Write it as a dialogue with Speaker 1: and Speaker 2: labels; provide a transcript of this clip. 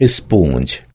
Speaker 1: responde